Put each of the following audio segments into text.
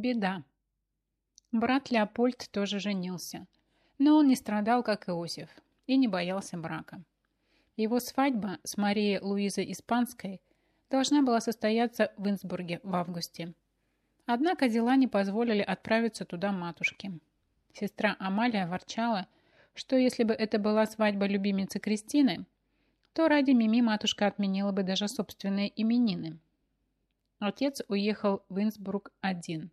Беда. Брат Леопольд тоже женился, но он не страдал, как Иосиф, и не боялся брака. Его свадьба с Марией Луизой Испанской должна была состояться в Инсбурге в августе. Однако дела не позволили отправиться туда матушке. Сестра Амалия ворчала, что если бы это была свадьба любимицы Кристины, то ради Мими матушка отменила бы даже собственные именины. Отец уехал в Инсбрук один.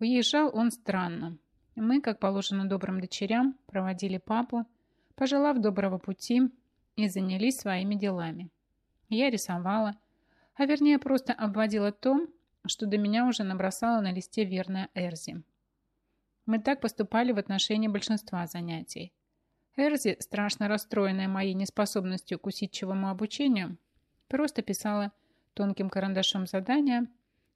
Уезжал он странно. Мы, как положено добрым дочерям, проводили папу, пожелав доброго пути, и занялись своими делами. Я рисовала, а вернее просто обводила то, что до меня уже набросала на листе верная Эрзи. Мы так поступали в отношении большинства занятий. Эрзи, страшно расстроенная моей неспособностью к усидчивому обучению, просто писала тонким карандашом задания,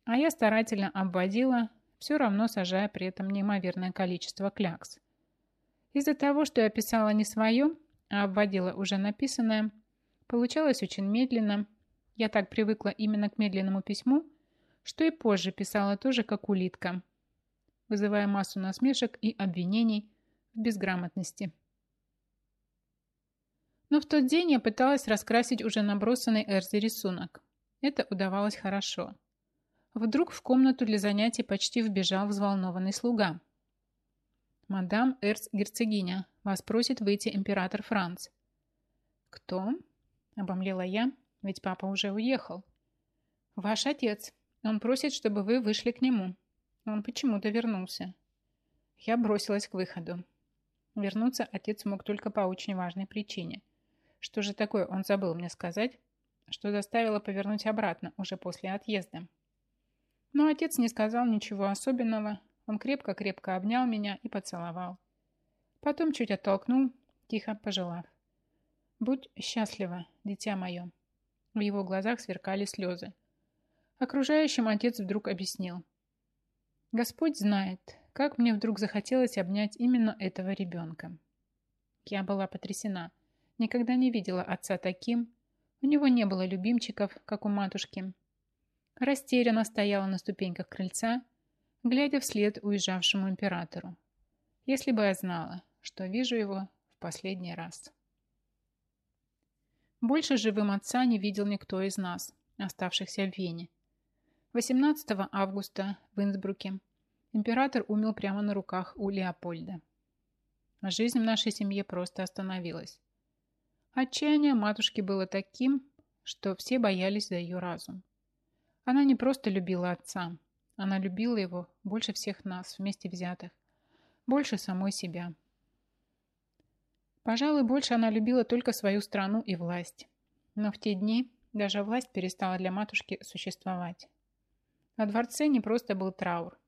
а я старательно обводила, все равно сажая при этом неимоверное количество клякс. Из-за того, что я писала не свое, а обводила уже написанное, получалось очень медленно. Я так привыкла именно к медленному письму, что и позже писала тоже как улитка, вызывая массу насмешек и обвинений в безграмотности. Но в тот день я пыталась раскрасить уже набросанный Эрзи рисунок. Это удавалось хорошо. Вдруг в комнату для занятий почти вбежал взволнованный слуга. «Мадам Эрц-герцогиня, вас просит выйти император Франц». «Кто?» – обомлела я, ведь папа уже уехал. «Ваш отец. Он просит, чтобы вы вышли к нему. Он почему-то вернулся». Я бросилась к выходу. Вернуться отец мог только по очень важной причине. Что же такое он забыл мне сказать, что заставило повернуть обратно уже после отъезда? Но отец не сказал ничего особенного, он крепко-крепко обнял меня и поцеловал. Потом чуть оттолкнул, тихо пожелав. «Будь счастлива, дитя мое». В его глазах сверкали слезы. Окружающим отец вдруг объяснил. «Господь знает, как мне вдруг захотелось обнять именно этого ребенка». Я была потрясена. Никогда не видела отца таким. У него не было любимчиков, как у матушки. Растерянно стояла на ступеньках крыльца, глядя вслед уезжавшему императору. Если бы я знала, что вижу его в последний раз. Больше живым отца не видел никто из нас, оставшихся в Вене. 18 августа в Инсбруке император умер прямо на руках у Леопольда. Жизнь в нашей семье просто остановилась. Отчаяние матушки было таким, что все боялись за ее разум. Она не просто любила отца, она любила его больше всех нас, вместе взятых, больше самой себя. Пожалуй, больше она любила только свою страну и власть. Но в те дни даже власть перестала для матушки существовать. На дворце не просто был траур.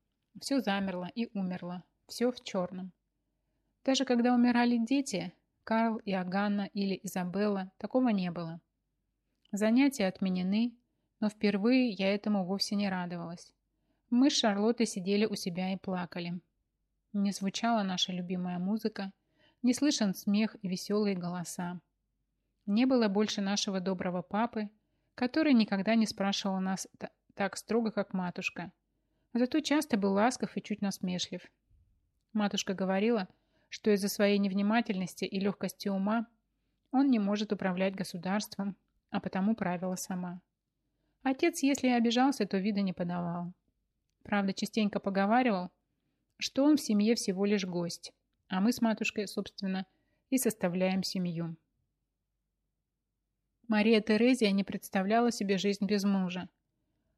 Все замерло и умерло. Все в черном. Даже когда умирали дети, Карл, Иоганна или Изабелла, такого не было. Занятия отменены, но впервые я этому вовсе не радовалась. Мы с Шарлоттой сидели у себя и плакали. Не звучала наша любимая музыка, не слышен смех и веселые голоса. Не было больше нашего доброго папы, который никогда не спрашивал нас так строго, как матушка. Зато часто был ласков и чуть насмешлив. Матушка говорила, что из-за своей невнимательности и легкости ума он не может управлять государством, а потому правила сама. Отец, если и обижался, то вида не подавал. Правда, частенько поговаривал, что он в семье всего лишь гость, а мы с матушкой, собственно, и составляем семью. Мария Терезия не представляла себе жизнь без мужа.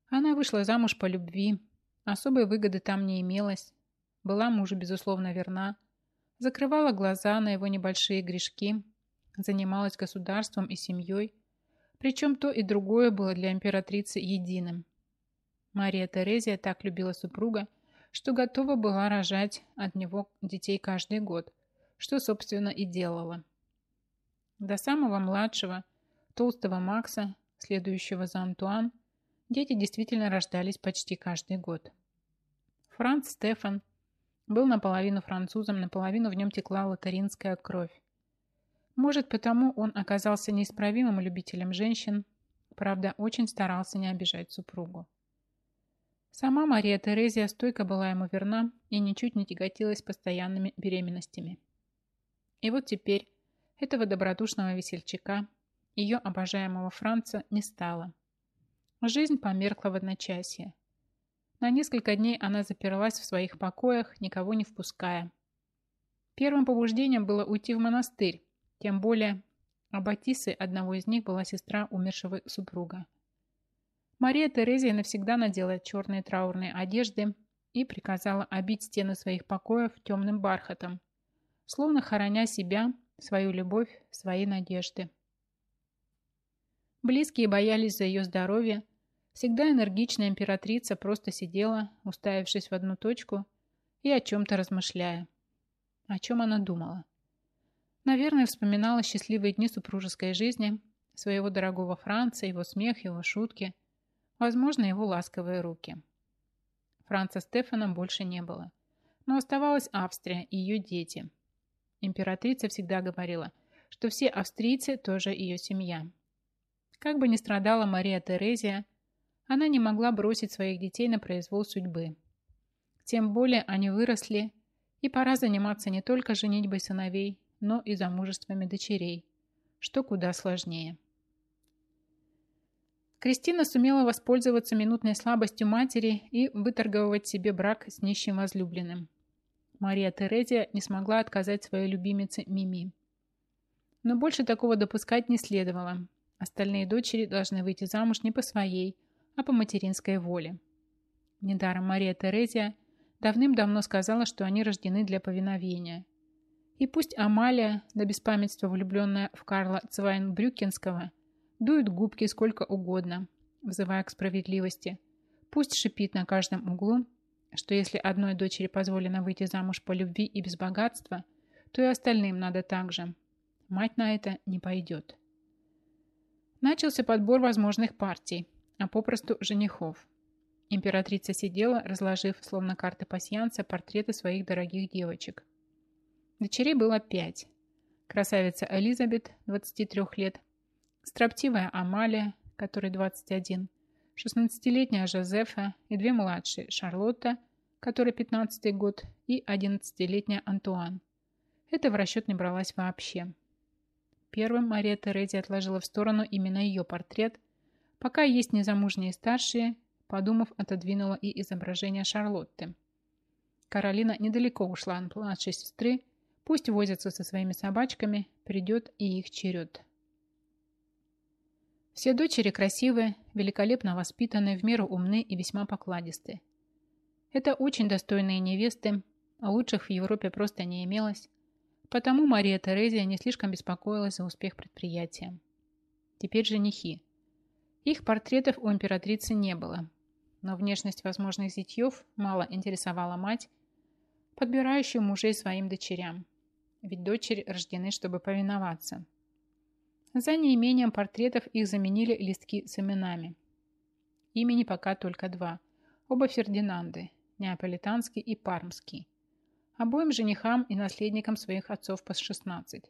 Она вышла замуж по любви, особой выгоды там не имелось, была мужу, безусловно, верна, закрывала глаза на его небольшие грешки, занималась государством и семьей, причем то и другое было для императрицы единым. Мария Терезия так любила супруга, что готова была рожать от него детей каждый год, что, собственно, и делала. До самого младшего, толстого Макса, следующего за Антуан, дети действительно рождались почти каждый год. Франц Стефан был наполовину французом, наполовину в нем текла латаринская кровь. Может, потому он оказался неисправимым любителем женщин, правда, очень старался не обижать супругу. Сама Мария Терезия стойко была ему верна и ничуть не тяготилась постоянными беременностями. И вот теперь этого добродушного весельчака, ее обожаемого Франца, не стало. Жизнь померкла в одночасье. На несколько дней она заперлась в своих покоях, никого не впуская. Первым побуждением было уйти в монастырь, тем более Аббатисой одного из них была сестра умершего супруга. Мария Терезия навсегда надела черные траурные одежды и приказала обить стены своих покоев темным бархатом, словно хороня себя, свою любовь, свои надежды. Близкие боялись за ее здоровье. Всегда энергичная императрица просто сидела, уставившись в одну точку и о чем-то размышляя. О чем она думала? Наверное, вспоминала счастливые дни супружеской жизни, своего дорогого Франца, его смех, его шутки – Возможно, его ласковые руки. Франца Стефана больше не было. Но оставалась Австрия и ее дети. Императрица всегда говорила, что все австрийцы тоже ее семья. Как бы ни страдала Мария Терезия, она не могла бросить своих детей на произвол судьбы. Тем более они выросли, и пора заниматься не только женитьбой сыновей, но и замужествами дочерей, что куда сложнее. Кристина сумела воспользоваться минутной слабостью матери и выторговать себе брак с нищим возлюбленным. Мария Терезия не смогла отказать своей любимице Мими. Но больше такого допускать не следовало. Остальные дочери должны выйти замуж не по своей, а по материнской воле. Недаром Мария Терезия давным-давно сказала, что они рождены для повиновения. И пусть Амалия, до беспамятства влюбленная в Карла Цвайнбрюкенского, Дует губки сколько угодно, взывая к справедливости. Пусть шипит на каждом углу, что если одной дочери позволено выйти замуж по любви и без богатства, то и остальным надо так же. Мать на это не пойдет. Начался подбор возможных партий, а попросту женихов. Императрица сидела, разложив, словно карты пасьянца, портреты своих дорогих девочек. Дочерей было пять. Красавица Элизабет, 23 лет, строптивая Амалия, которой 21, 16-летняя Жозефа и две младшие Шарлотта, которой 15 год, и 11-летняя Антуан. Это в расчет не бралась вообще. Первым Мария Терези отложила в сторону именно ее портрет, пока есть незамужние старшие, подумав, отодвинула и изображение Шарлотты. Каролина недалеко ушла от младшей сестры, пусть возятся со своими собачками, придет и их черед. Все дочери красивые, великолепно воспитанные, в меру умны и весьма покладисты. Это очень достойные невесты, а лучших в Европе просто не имелось, потому Мария Терезия не слишком беспокоилась за успех предприятия. Теперь женихи. Их портретов у императрицы не было, но внешность возможных зятьев мало интересовала мать, подбирающую мужей своим дочерям. Ведь дочери рождены, чтобы повиноваться – за неимением портретов их заменили листки с именами. Имени пока только два. Оба Фердинанды, Неаполитанский и Пармский. Обоим женихам и наследникам своих отцов по 16.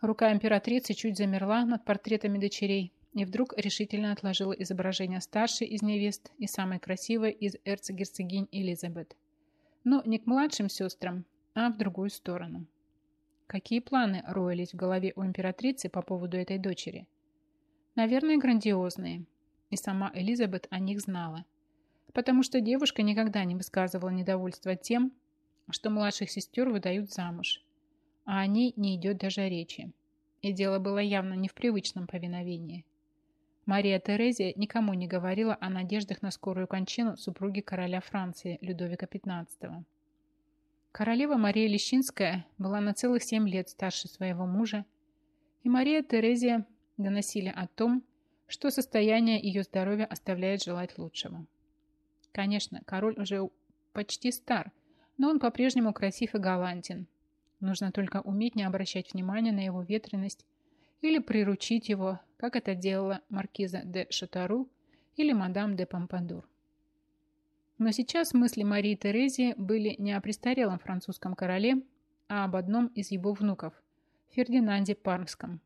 Рука императрицы чуть замерла над портретами дочерей и вдруг решительно отложила изображение старшей из невест и самой красивой из эрцегерцогинь Элизабет. Но не к младшим сестрам, а в другую сторону. Какие планы роились в голове у императрицы по поводу этой дочери? Наверное, грандиозные. И сама Элизабет о них знала. Потому что девушка никогда не высказывала недовольства тем, что младших сестер выдают замуж. А о ней не идет даже речи. И дело было явно не в привычном повиновении. Мария Терезия никому не говорила о надеждах на скорую кончину супруги короля Франции Людовика XV. Королева Мария Лещинская была на целых семь лет старше своего мужа, и Мария Терезия доносили о том, что состояние ее здоровья оставляет желать лучшего. Конечно, король уже почти стар, но он по-прежнему красив и галантен. Нужно только уметь не обращать внимания на его ветренность или приручить его, как это делала маркиза де Шатару или мадам де Помпадур. Но сейчас мысли Марии Терезии были не о престарелом французском короле, а об одном из его внуков – Фердинанде Пармском.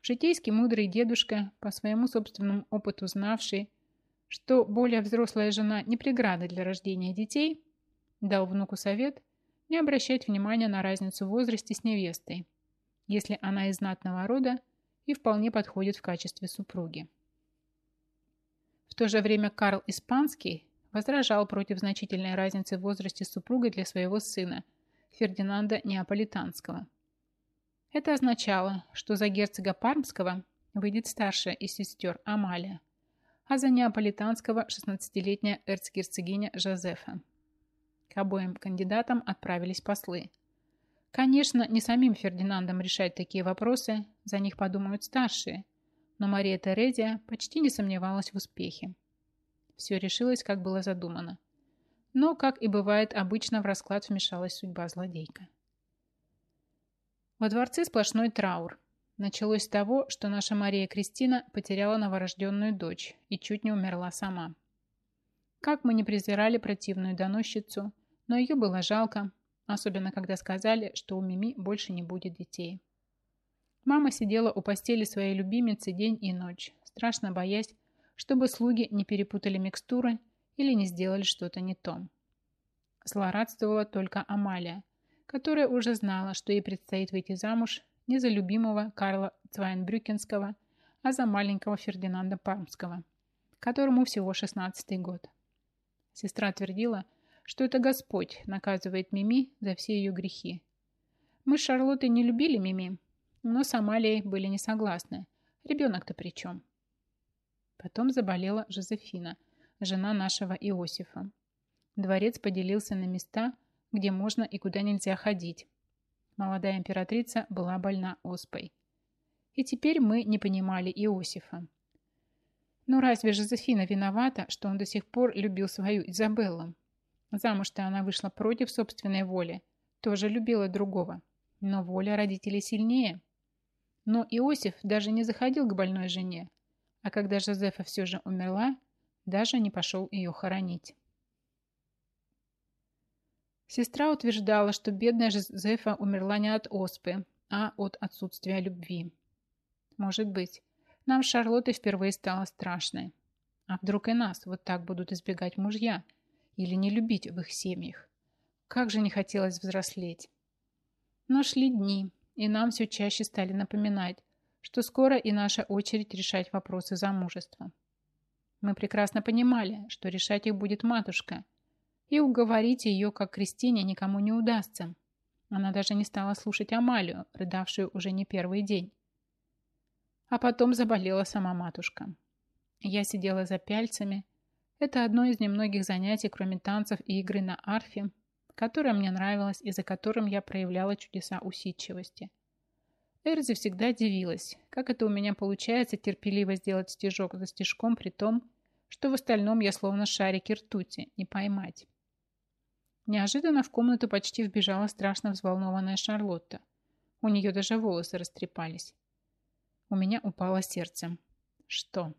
Житейский мудрый дедушка, по своему собственному опыту знавший, что более взрослая жена не преграда для рождения детей, дал внуку совет не обращать внимания на разницу в возрасте с невестой, если она из знатного рода и вполне подходит в качестве супруги. В то же время Карл Испанский возражал против значительной разницы в возрасте с супругой для своего сына, Фердинанда Неаполитанского. Это означало, что за герцога Пармского выйдет старшая из сестер Амалия, а за Неаполитанского 16-летняя эрцгерцогиня Жозефа. К обоим кандидатам отправились послы. Конечно, не самим Фердинандом решать такие вопросы, за них подумают старшие, но Мария Терезия почти не сомневалась в успехе. Все решилось, как было задумано. Но, как и бывает обычно, в расклад вмешалась судьба злодейка. Во дворце сплошной траур. Началось с того, что наша Мария Кристина потеряла новорожденную дочь и чуть не умерла сама. Как мы не презирали противную доносчицу, но ее было жалко, особенно когда сказали, что у Мими больше не будет детей. Мама сидела у постели своей любимицы день и ночь, страшно боясь, чтобы слуги не перепутали микстуры или не сделали что-то не то. Злорадствовала только Амалия, которая уже знала, что ей предстоит выйти замуж не за любимого Карла Цвайнбрюкенского, а за маленького Фердинанда Пармского, которому всего 16 год. Сестра твердила, что это Господь наказывает Мими за все ее грехи. Мы с Шарлоттой не любили Мими, но с Амалией были не согласны. Ребенок-то при чем? Потом заболела Жозефина, жена нашего Иосифа. Дворец поделился на места, где можно и куда нельзя ходить. Молодая императрица была больна оспой. И теперь мы не понимали Иосифа. Ну разве Жозефина виновата, что он до сих пор любил свою Изабеллу? Замуж-то она вышла против собственной воли, тоже любила другого. Но воля родителей сильнее. Но Иосиф даже не заходил к больной жене, а когда Жозефа все же умерла, даже не пошел ее хоронить. Сестра утверждала, что бедная Жозефа умерла не от оспы, а от отсутствия любви. Может быть, нам с Шарлоттой впервые стало страшно. А вдруг и нас вот так будут избегать мужья – или не любить в их семьях. Как же не хотелось взрослеть. Но шли дни, и нам все чаще стали напоминать, что скоро и наша очередь решать вопросы замужества. Мы прекрасно понимали, что решать их будет матушка, и уговорить ее, как Кристине, никому не удастся. Она даже не стала слушать Амалию, рыдавшую уже не первый день. А потом заболела сама матушка. Я сидела за пяльцами, это одно из немногих занятий, кроме танцев и игры на арфе, которое мне нравилось и за которым я проявляла чудеса усидчивости. Эрзи всегда дивилась, как это у меня получается терпеливо сделать стежок за стежком, при том, что в остальном я словно шарики ртути, не поймать. Неожиданно в комнату почти вбежала страшно взволнованная Шарлотта. У нее даже волосы растрепались. У меня упало сердце. Что?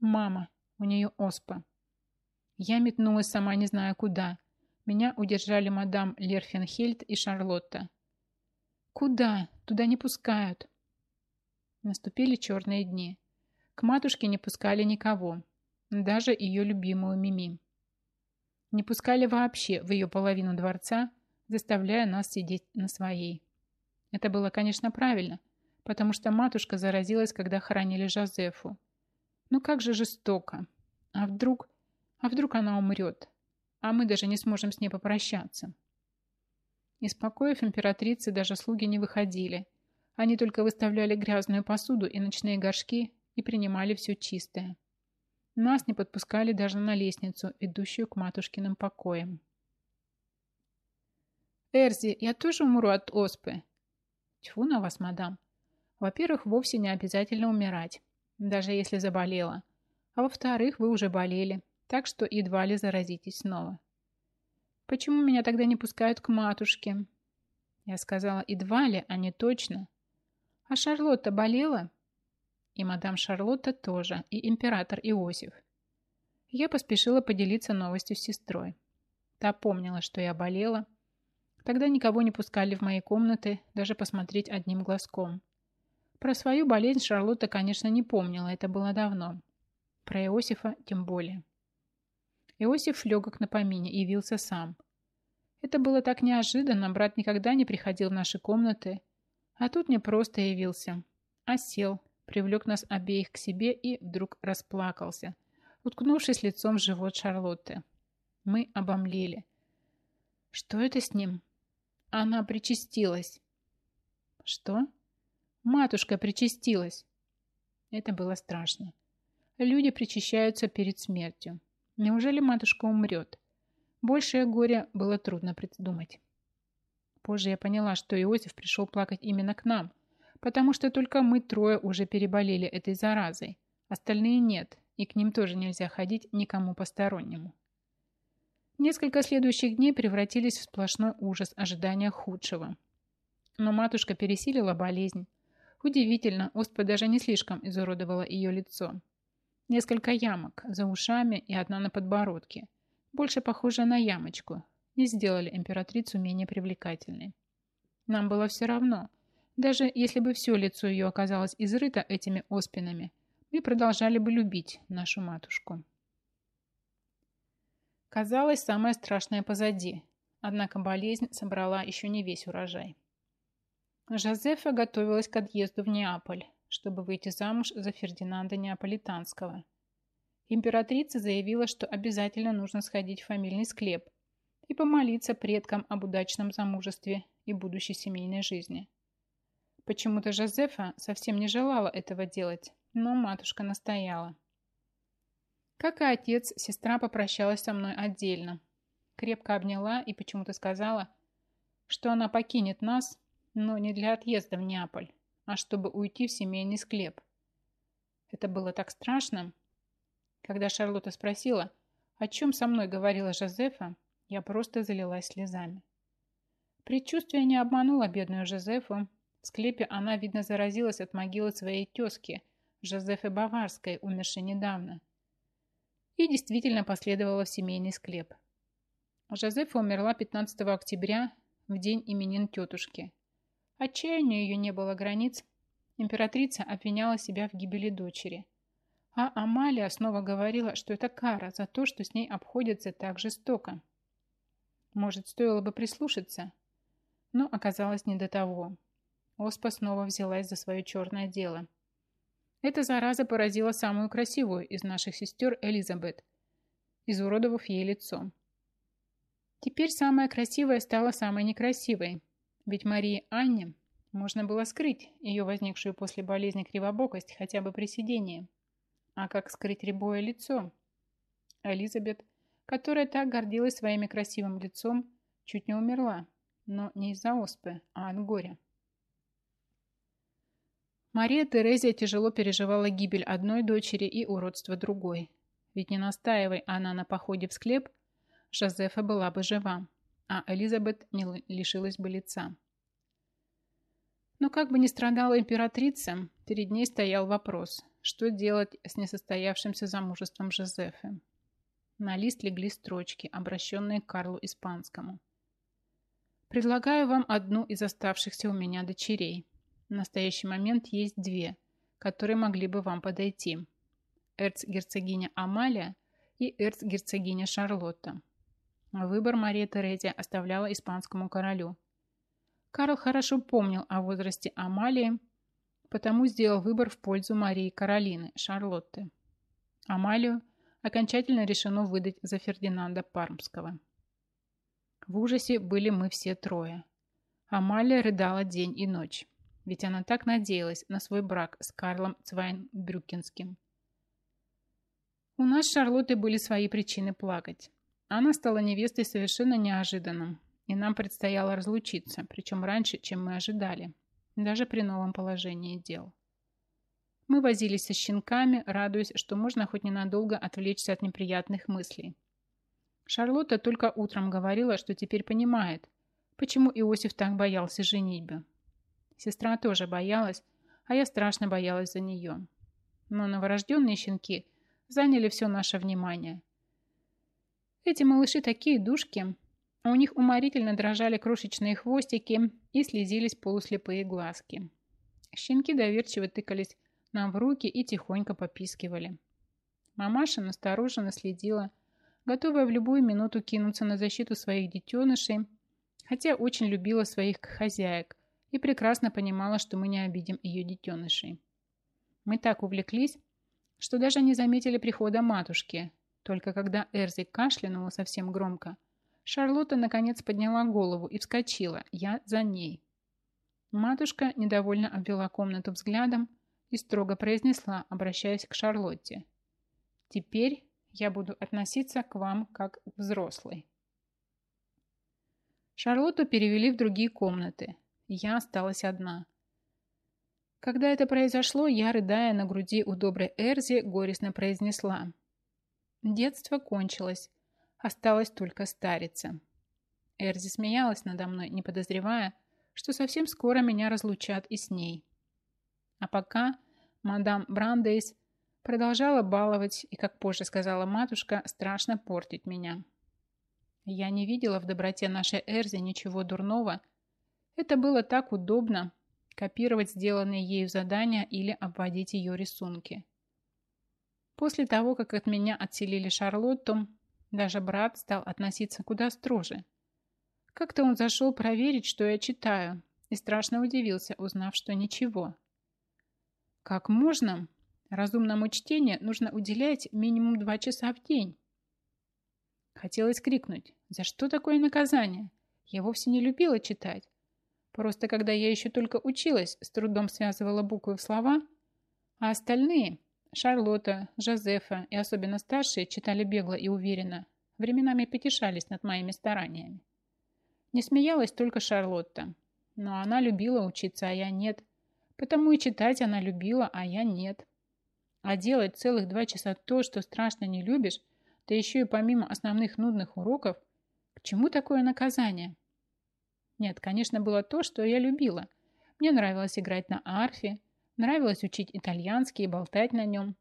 Мама, у нее оспа. Я метнулась сама не знаю куда. Меня удержали мадам Лерфенхельд и Шарлотта. «Куда? Туда не пускают». Наступили черные дни. К матушке не пускали никого, даже ее любимую Мими. Не пускали вообще в ее половину дворца, заставляя нас сидеть на своей. Это было, конечно, правильно, потому что матушка заразилась, когда хоронили Жозефу. Ну как же жестоко. А вдруг... А вдруг она умрет? А мы даже не сможем с ней попрощаться. Из покоев императрицы даже слуги не выходили. Они только выставляли грязную посуду и ночные горшки и принимали все чистое. Нас не подпускали даже на лестницу, ведущую к матушкиным покоям. «Эрзи, я тоже умру от оспы?» «Тьфу на вас, мадам. Во-первых, вовсе не обязательно умирать даже если заболела. А во-вторых, вы уже болели, так что едва ли заразитесь снова. Почему меня тогда не пускают к матушке? Я сказала едва ли, а не точно. А Шарлотта болела? И мадам Шарлотта тоже, и император Иосиф. Я поспешила поделиться новостью с сестрой. Та помнила, что я болела. Тогда никого не пускали в мои комнаты, даже посмотреть одним глазком. Про свою болезнь Шарлотта, конечно, не помнила, это было давно. Про Иосифа тем более. Иосиф легок на помине, явился сам. Это было так неожиданно, брат никогда не приходил в наши комнаты, а тут не просто явился, а сел, привлек нас обеих к себе и вдруг расплакался, уткнувшись лицом в живот Шарлотты. Мы обомлели. Что это с ним? Она причастилась. Что? Матушка причастилась. Это было страшно. Люди причащаются перед смертью. Неужели матушка умрет? Большее горе было трудно придумать. Позже я поняла, что Иосиф пришел плакать именно к нам, потому что только мы трое уже переболели этой заразой. Остальные нет, и к ним тоже нельзя ходить никому постороннему. Несколько следующих дней превратились в сплошной ужас ожидания худшего. Но матушка пересилила болезнь. Удивительно, оспа даже не слишком изуродовала ее лицо. Несколько ямок за ушами и одна на подбородке, больше похожая на ямочку, не сделали императрицу менее привлекательной. Нам было все равно. Даже если бы все лицо ее оказалось изрыто этими оспинами, мы продолжали бы любить нашу матушку. Казалось, самое страшное позади, однако болезнь собрала еще не весь урожай. Жозефа готовилась к отъезду в Неаполь, чтобы выйти замуж за Фердинанда Неаполитанского. Императрица заявила, что обязательно нужно сходить в фамильный склеп и помолиться предкам об удачном замужестве и будущей семейной жизни. Почему-то Жозефа совсем не желала этого делать, но матушка настояла. Как и отец, сестра попрощалась со мной отдельно. Крепко обняла и почему-то сказала, что она покинет нас, но не для отъезда в Неаполь, а чтобы уйти в семейный склеп. Это было так страшно. Когда Шарлотта спросила, о чем со мной говорила Жозефа, я просто залилась слезами. Предчувствие не обмануло бедную Жозефу. В склепе она, видно, заразилась от могилы своей тезки, Жозефы Баварской, умершей недавно – и действительно последовала в семейный склеп. Жозефа умерла 15 октября, в день именин тетушки. Отчаянию ее не было границ. Императрица обвиняла себя в гибели дочери. А Амалия снова говорила, что это кара за то, что с ней обходятся так жестоко. Может, стоило бы прислушаться? Но оказалось не до того. Оспа снова взялась за свое черное дело – эта зараза поразила самую красивую из наших сестер Элизабет, изуродовав ей лицо. Теперь самая красивая стала самой некрасивой, ведь Марии Анне можно было скрыть ее возникшую после болезни кривобокость хотя бы при сидении. А как скрыть рябое лицо? Элизабет, которая так гордилась своим красивым лицом, чуть не умерла, но не из-за оспы, а от горя. Мария Терезия тяжело переживала гибель одной дочери и уродство другой. Ведь не настаивай она на походе в склеп, Жозефа была бы жива, а Элизабет не лишилась бы лица. Но как бы ни страдала императрица, перед ней стоял вопрос, что делать с несостоявшимся замужеством Жозефы. На лист легли строчки, обращенные к Карлу Испанскому. «Предлагаю вам одну из оставшихся у меня дочерей, в настоящий момент есть две, которые могли бы вам подойти. Эрцгерцогиня Амалия и эрцгерцогиня Шарлотта. Выбор Мария Терезия оставляла испанскому королю. Карл хорошо помнил о возрасте Амалии, потому сделал выбор в пользу Марии Каролины, Шарлотты. Амалию окончательно решено выдать за Фердинанда Пармского. В ужасе были мы все трое. Амалия рыдала день и ночь ведь она так надеялась на свой брак с Карлом Цвайнбрюкенским. У нас с Шарлоттой были свои причины плакать. Она стала невестой совершенно неожиданно, и нам предстояло разлучиться, причем раньше, чем мы ожидали, даже при новом положении дел. Мы возились со щенками, радуясь, что можно хоть ненадолго отвлечься от неприятных мыслей. Шарлотта только утром говорила, что теперь понимает, почему Иосиф так боялся женитьбы. Сестра тоже боялась, а я страшно боялась за нее. Но новорожденные щенки заняли все наше внимание. Эти малыши такие душки, у них уморительно дрожали крошечные хвостики и слезились полуслепые глазки. Щенки доверчиво тыкались нам в руки и тихонько попискивали. Мамаша настороженно следила, готовая в любую минуту кинуться на защиту своих детенышей, хотя очень любила своих хозяек и прекрасно понимала, что мы не обидим ее детенышей. Мы так увлеклись, что даже не заметили прихода матушки. Только когда Эрзи кашлянула совсем громко, Шарлотта наконец подняла голову и вскочила. Я за ней. Матушка недовольно обвела комнату взглядом и строго произнесла, обращаясь к Шарлотте. «Теперь я буду относиться к вам как к взрослой». Шарлотту перевели в другие комнаты. Я осталась одна. Когда это произошло, я, рыдая на груди у доброй Эрзи, горестно произнесла. Детство кончилось. Осталось только старица. Эрзи смеялась надо мной, не подозревая, что совсем скоро меня разлучат и с ней. А пока мадам Брандейс продолжала баловать и, как позже сказала матушка, страшно портить меня. Я не видела в доброте нашей Эрзи ничего дурного. Это было так удобно, копировать сделанные ею задания или обводить ее рисунки. После того, как от меня отселили Шарлотту, даже брат стал относиться куда строже. Как-то он зашел проверить, что я читаю, и страшно удивился, узнав, что ничего. Как можно? Разумному чтению нужно уделять минимум два часа в день. Хотелось крикнуть, за что такое наказание? Я вовсе не любила читать. Просто когда я еще только училась, с трудом связывала буквы в слова, а остальные, Шарлотта, Жозефа и особенно старшие, читали бегло и уверенно, временами потешались над моими стараниями. Не смеялась только Шарлотта, но она любила учиться, а я нет. Потому и читать она любила, а я нет. А делать целых два часа то, что страшно не любишь, да еще и помимо основных нудных уроков, к чему такое наказание? Нет, конечно, было то, что я любила. Мне нравилось играть на арфе, нравилось учить итальянский и болтать на нем.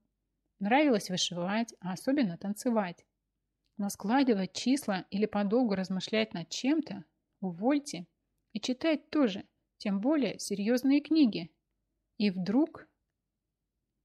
Нравилось вышивать, а особенно танцевать. Но складывать числа или подолгу размышлять над чем-то – увольте. И читать тоже, тем более серьезные книги. И вдруг